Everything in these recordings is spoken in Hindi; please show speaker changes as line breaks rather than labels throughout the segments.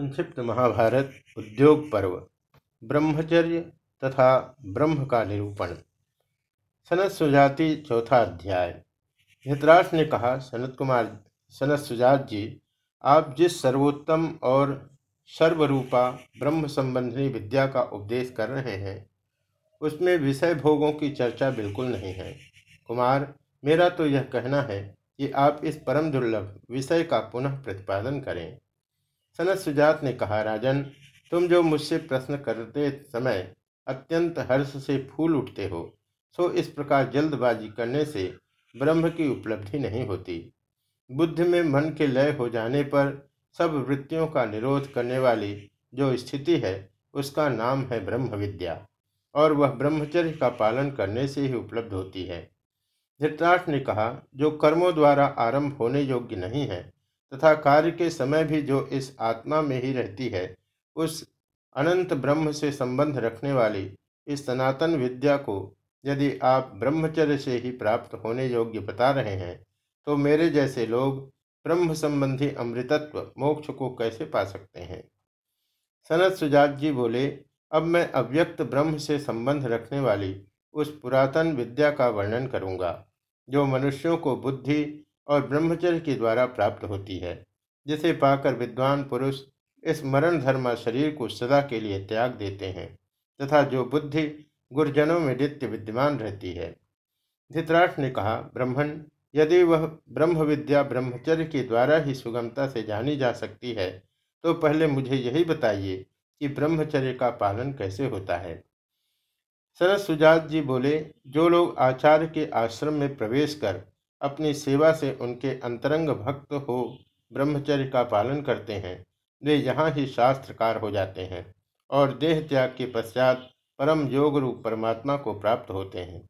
संक्षिप्त महाभारत, उद्योग पर्व, ब्रह्मचर्य तथा ब्रह्म का निरूपण सनत सुजाति चौथा अध्याय। धृतराष्ट्र ने कहा, सनत कुमार, सनत सुजात जी, आप जिस सर्वोत्तम और सर्वरूपा ब्रह्म संबंधी विद्या का उपदेश कर रहे हैं, उसमें विषय भोगों की चर्चा बिल्कुल नहीं है। कुमार, मेरा तो यह कहना है कि आप इस परम दुर्लभ विषय का पुनः प्रतिपादन करें। सनत सुजात ने कहा, राजन, तुम जो मुझसे प्रश्न करते समय अत्यंत हर्ष से फूल उठते हो, सो इस प्रकार जल्दबाजी करने से ब्रह्म की उपलब्धि नहीं होती। बुद्ध में मन के लय हो जाने पर सब वृत्तियों का निरोध करने वाली जो स्थिति है, उसका नाम है ब्रह्म विद्या और वह ब्रह्मचर्य का पालन करने से ही उपलब्ध होती है। धृतराष्ट्र ने कहा, जो कर्मों द्वारा आरंभ होने योग्य नहीं है तथा कार्य के समय भी जो इस आत्मा में ही रहती है, उस अनंत ब्रह्म से संबंध रखने वाली इस सनातन विद्या को यदि आप ब्रह्मचर्य से ही प्राप्त होने योग्य बता रहे हैं तो मेरे जैसे लोग ब्रह्म संबंधी अमृतत्व मोक्ष को कैसे पा सकते हैं? सनत सुजात जी बोले, अब मैं अव्यक्त ब्रह्म से संबंध रखने वाली उस पुरातन विद्या का वर्णन करूँगा, जो मनुष्यों को बुद्धि और ब्रह्मचर्य के द्वारा प्राप्त होती है, जिसे पाकर विद्वान पुरुष इस मरण धर्म शरीर को सदा के लिए त्याग देते हैं, तथा जो बुद्धि गुरजनों में नित्य विद्यमान रहती है। धृतराष्ट्र ने कहा ब्रह्मण यदि वह ब्रह्म विद्या ब्रह्मचर्य के द्वारा ही सुगमता से जानी जा सकती है तो पहले मुझे यही बताइए कि ब्रह्मचर्य का पालन कैसे होता है। सरस सुजात जी बोले, जो लोग आचार्य के आश्रम में प्रवेश कर अपनी सेवा से उनके अंतरंग भक्त हो, ब्रह्मचर्य का पालन करते हैं। वे यहाँ ही शास्त्रकार हो जाते हैं और देह त्याग के पश्चात परम योग रूप परमात्मा को प्राप्त होते हैं।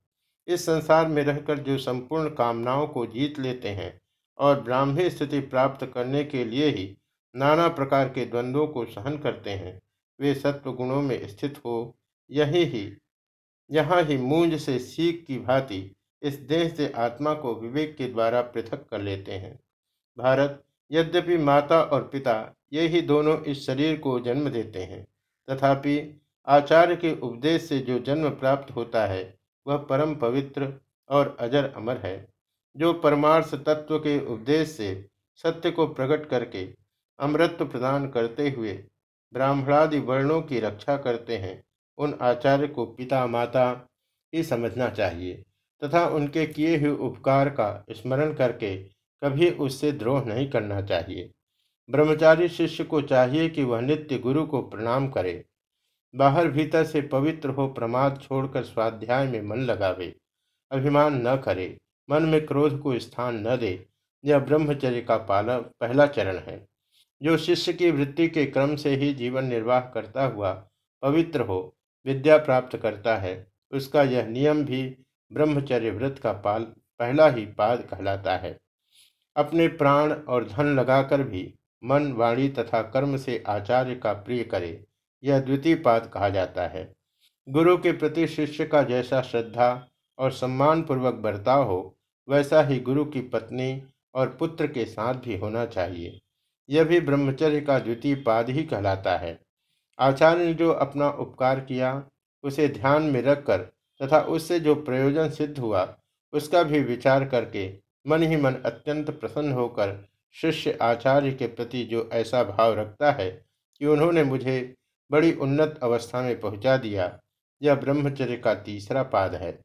इस संसार में रहकर जो संपूर्ण कामनाओं को जीत लेते हैं और ब्राह्मी स्थिति प्राप्त करने के लिए ही नाना प्रकार के द्वंद्वों को सहन करते हैं, वे सत्व गुणों में स्थित हो, यही ही, यहाँ ही मूंज से सीख की भांति इस देह से आत्मा को विवेक के द्वारा पृथक कर लेते हैं। भारत, यद्यपि माता और पिता, ये ही दोनों इस शरीर को जन्म देते हैं। तथापि, आचार्य के उपदेश से जो जन्म प्राप्त होता है, वह परम पवित्र और अजर अमर है। जो परमार्थ तत्व के उपदेश से सत्य को प्रकट करके अमृत्व प्रदान करते हुए ब्राह्मणादि वर्णों की रक्षा करते हैं, उन आचार्य को पिता माता ही समझना चाहिए। तथा उनके किए हुए उपकार का स्मरण करके कभी उससे द्रोह नहीं करना चाहिए। ब्रह्मचारी शिष्य को चाहिए कि वह नित्य गुरु को प्रणाम करे। बाहर भीतर से पवित्र हो प्रमाद छोड़कर स्वाध्याय में मन लगावे, अभिमान न करे, मन में क्रोध को स्थान न दे, यह ब्रह्मचर्य का पालन पहला चरण है। जो शिष्य की वृत्ति के क्रम से ही जीवन निर्वाह करता हुआ पवित्र हो, विद्या प्राप्त करता है, उसका यह नियम भी ब्रह्मचर्य व्रत का पाल पहला ही पाद कहलाता है। अपने प्राण और धन लगाकर भी मन, वाणी तथा कर्म से आचार्य का प्रिय करे, यह द्वितीय पाद कहा जाता है। गुरु के प्रति शिष्य का जैसा श्रद्धा और सम्मान पूर्वक बर्ताव हो, वैसा ही गुरु की पत्नी और पुत्र के साथ भी होना चाहिए। यह भी ब्रह्मचर्य का द्वितीय पाद ही कहलाता है। आचार्य ने जो अपना उपकार किया, उसे ध्यान में रखकर तथा उससे जो प्रयोजन सिद्ध हुआ, उसका भी विचार करके मन ही मन अत्यंत प्रसन्न होकर शिष्य आचार्य के प्रति जो ऐसा भाव रखता है कि उन्होंने मुझे बड़ी उन्नत अवस्था में पहुँचा दिया, यह ब्रह्मचर्य का तीसरा पाद है।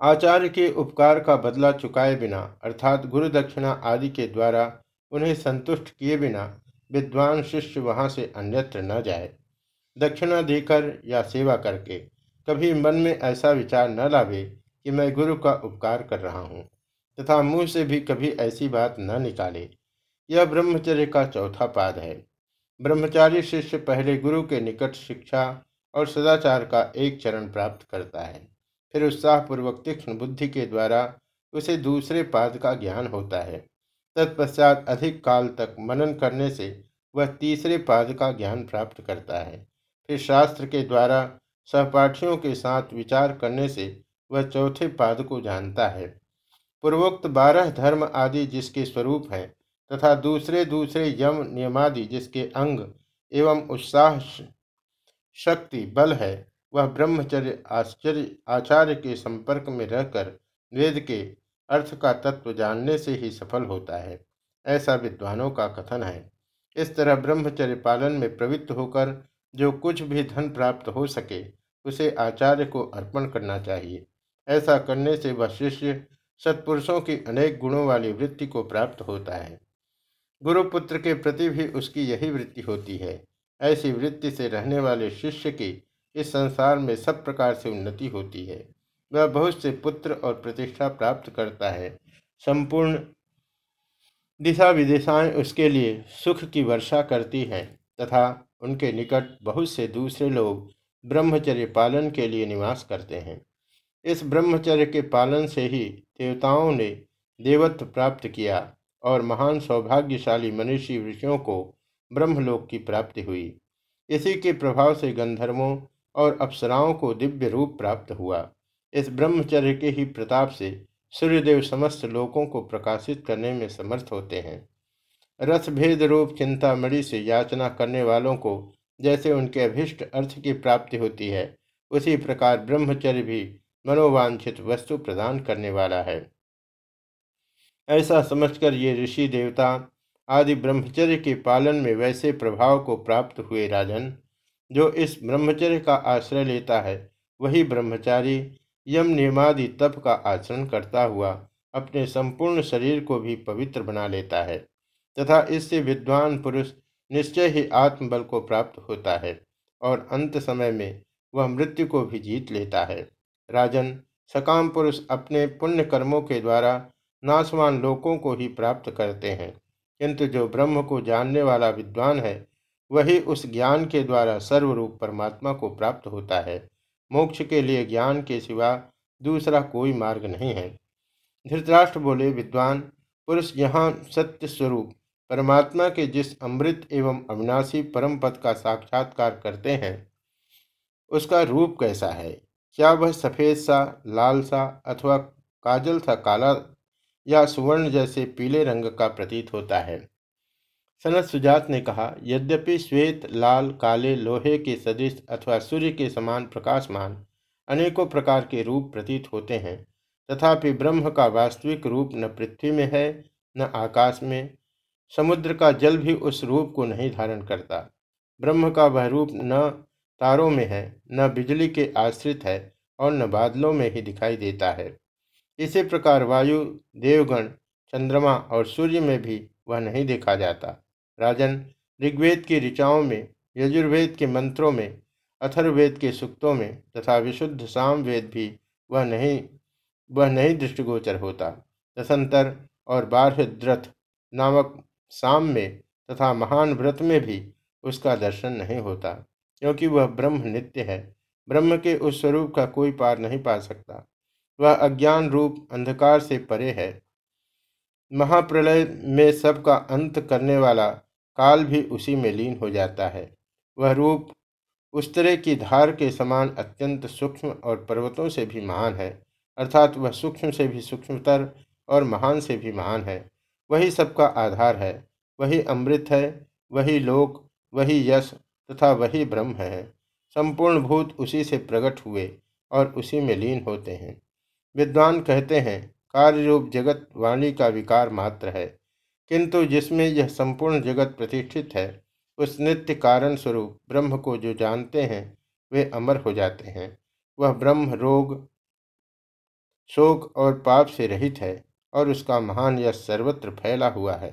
आचार्य के उपकार का बदला चुकाए बिना, अर्थात गुरु दक्षिणा आदि के द्वारा उन्हें संतुष्ट किए बिना, विद्वान शिष्य वहाँ से अन्यत्र न जाए। दक्षिणा देकर या सेवा करके कभी मन में ऐसा विचार न लावे कि मैं गुरु का उपकार कर रहा हूँ, तथा मुँह से भी कभी ऐसी बात न निकाले। यह ब्रह्मचर्य का चौथा पाद है। ब्रह्मचारी शिष्य पहले गुरु के निकट शिक्षा और सदाचार का एक चरण प्राप्त करता है। फिर उत्साहपूर्वक तीक्ष्ण बुद्धि के द्वारा उसे दूसरे पाद का ज्ञान होता है। तत्पश्चात अधिक काल तक मनन करने से वह तीसरे पाद का ज्ञान प्राप्त करता है। फिर शास्त्र के द्वारा सहपाठियों के साथ विचार करने से वह चौथे पाद को जानता है। पूर्वोक्त बारह धर्म आदि जिसके स्वरूप हैं तथा दूसरे दूसरे यम नियमादि जिसके अंग एवं उत्साह शक्ति बल है, वह ब्रह्मचर्य आश्चर्य, आचार्य के संपर्क में रहकर वेद के अर्थ का तत्व जानने से ही सफल होता है। ऐसा विद्वानों का कथन है। इस तरह ब्रह्मचर्य पालन में प्रवृत्त होकर जो कुछ भी धन प्राप्त हो सके उसे आचार्य को अर्पण करना चाहिए। ऐसा करने से वह शिष्य सत्पुरुषों की अनेक गुणों वाली वृत्ति को प्राप्त होता है। गुरुपुत्र के प्रति भी उसकी यही वृत्ति होती है। ऐसी वृत्ति से रहने वाले शिष्य की इस संसार में सब प्रकार से उन्नति होती है। वह बहुत से पुत्र और प्रतिष्ठा प्राप्त करता है। संपूर्ण दिशा विदिशाएँ उसके लिए सुख की वर्षा करती हैं तथा उनके निकट बहुत से दूसरे लोग ब्रह्मचर्य पालन के लिए निवास करते हैं। इस ब्रह्मचर्य के पालन से ही देवताओं ने देवत्व प्राप्त किया और महान सौभाग्यशाली मनुष्य ऋषियों को ब्रह्मलोक की प्राप्ति हुई। इसी के प्रभाव से गंधर्वों और अप्सराओं को दिव्य रूप प्राप्त हुआ। इस ब्रह्मचर्य के ही प्रताप से सूर्यदेव समस्त लोकों को प्रकाशित करने में समर्थ होते हैं। रस भेद रूप चिंतामणि से याचना करने वालों को जैसे उनके अभिष्ट अर्थ की प्राप्ति होती है, उसी प्रकार ब्रह्मचर्य भी मनोवांछित वस्तु प्रदान करने वाला है। ऐसा समझकर ये ऋषि देवता आदि ब्रह्मचर्य के पालन में वैसे प्रभाव को प्राप्त हुए राजन, जो इस ब्रह्मचर्य का आश्रय लेता है, वही ब्रह्मचारी यम नियमादि तप का आचरण करता हुआ अपने संपूर्ण शरीर को भी पवित्र बना लेता है, तथा इससे विद्वान पुरुष निश्चय ही आत्मबल को प्राप्त होता है और अंत समय में वह मृत्यु को भी जीत लेता है। राजन, सकाम पुरुष अपने पुण्य कर्मों के द्वारा नाशवान लोकों को ही प्राप्त करते हैं, किंतु जो ब्रह्म को जानने वाला विद्वान है, वही उस ज्ञान के द्वारा सर्वरूप परमात्मा को प्राप्त होता है। मोक्ष के लिए ज्ञान के सिवा दूसरा कोई मार्ग नहीं है। धृतराष्ट्र बोले, विद्वान, पुरुष यहाँ सत्य स्वरूप परमात्मा के जिस अमृत एवं अविनाशी परम पद का साक्षात्कार करते हैं, उसका रूप कैसा है? क्या वह सफ़ेद सा, लाल सा अथवा काजल सा, काला या सुवर्ण जैसे पीले रंग का प्रतीत होता है? सनत सुजात ने कहा, यद्यपि श्वेत, लाल, काले, लोहे के सदृश अथवा सूर्य के समान प्रकाशमान अनेकों प्रकार के रूप प्रतीत होते हैं, तथापि ब्रह्म का वास्तविक रूप न पृथ्वी में है, न आकाश में समुद्र का जल भी उस रूप को नहीं धारण करता। ब्रह्म का वह रूप न तारों में है, न बिजली के आश्रित है और न बादलों में ही दिखाई देता है। इसी प्रकार वायु, देवगण, चंद्रमा और सूर्य में भी वह नहीं देखा जाता। राजन, ऋग्वेद की ऋचाओं में, यजुर्वेद के मंत्रों में अथर्वेद के सुक्तों में तथा विशुद्ध सामवेद भी वह नहीं वह नहीं दृष्टिगोचर होता। दसंतर और बारहद्रथ नामक साम में तथा महान व्रत में भी उसका दर्शन नहीं होता, क्योंकि वह ब्रह्म नित्य है। ब्रह्म के उस स्वरूप का कोई पार नहीं पा सकता। वह अज्ञान रूप अंधकार से परे है। महाप्रलय में सबका अंत करने वाला काल भी उसी में लीन हो जाता है। वह रूप उस तरह की धार के समान अत्यंत सूक्ष्म और पर्वतों से भी महान है, अर्थात वह सूक्ष्म से भी सूक्ष्मतर और महान से भी महान है। वही सबका आधार है, वही अमृत है, वही लोक, वही यश तथा वही ब्रह्म है। संपूर्ण भूत उसी से प्रकट हुए और उसी में लीन होते हैं। विद्वान कहते हैं कार्य रूप जगत वाणी का विकार मात्र है। किंतु जिसमें यह संपूर्ण जगत प्रतिष्ठित है, उस नित्य कारण स्वरूप ब्रह्म को जो जानते हैं, वे अमर हो जाते हैं। वह ब्रह्म, रोग, शोक और पाप से रहित है। और उसका महान यश सर्वत्र फैला हुआ है।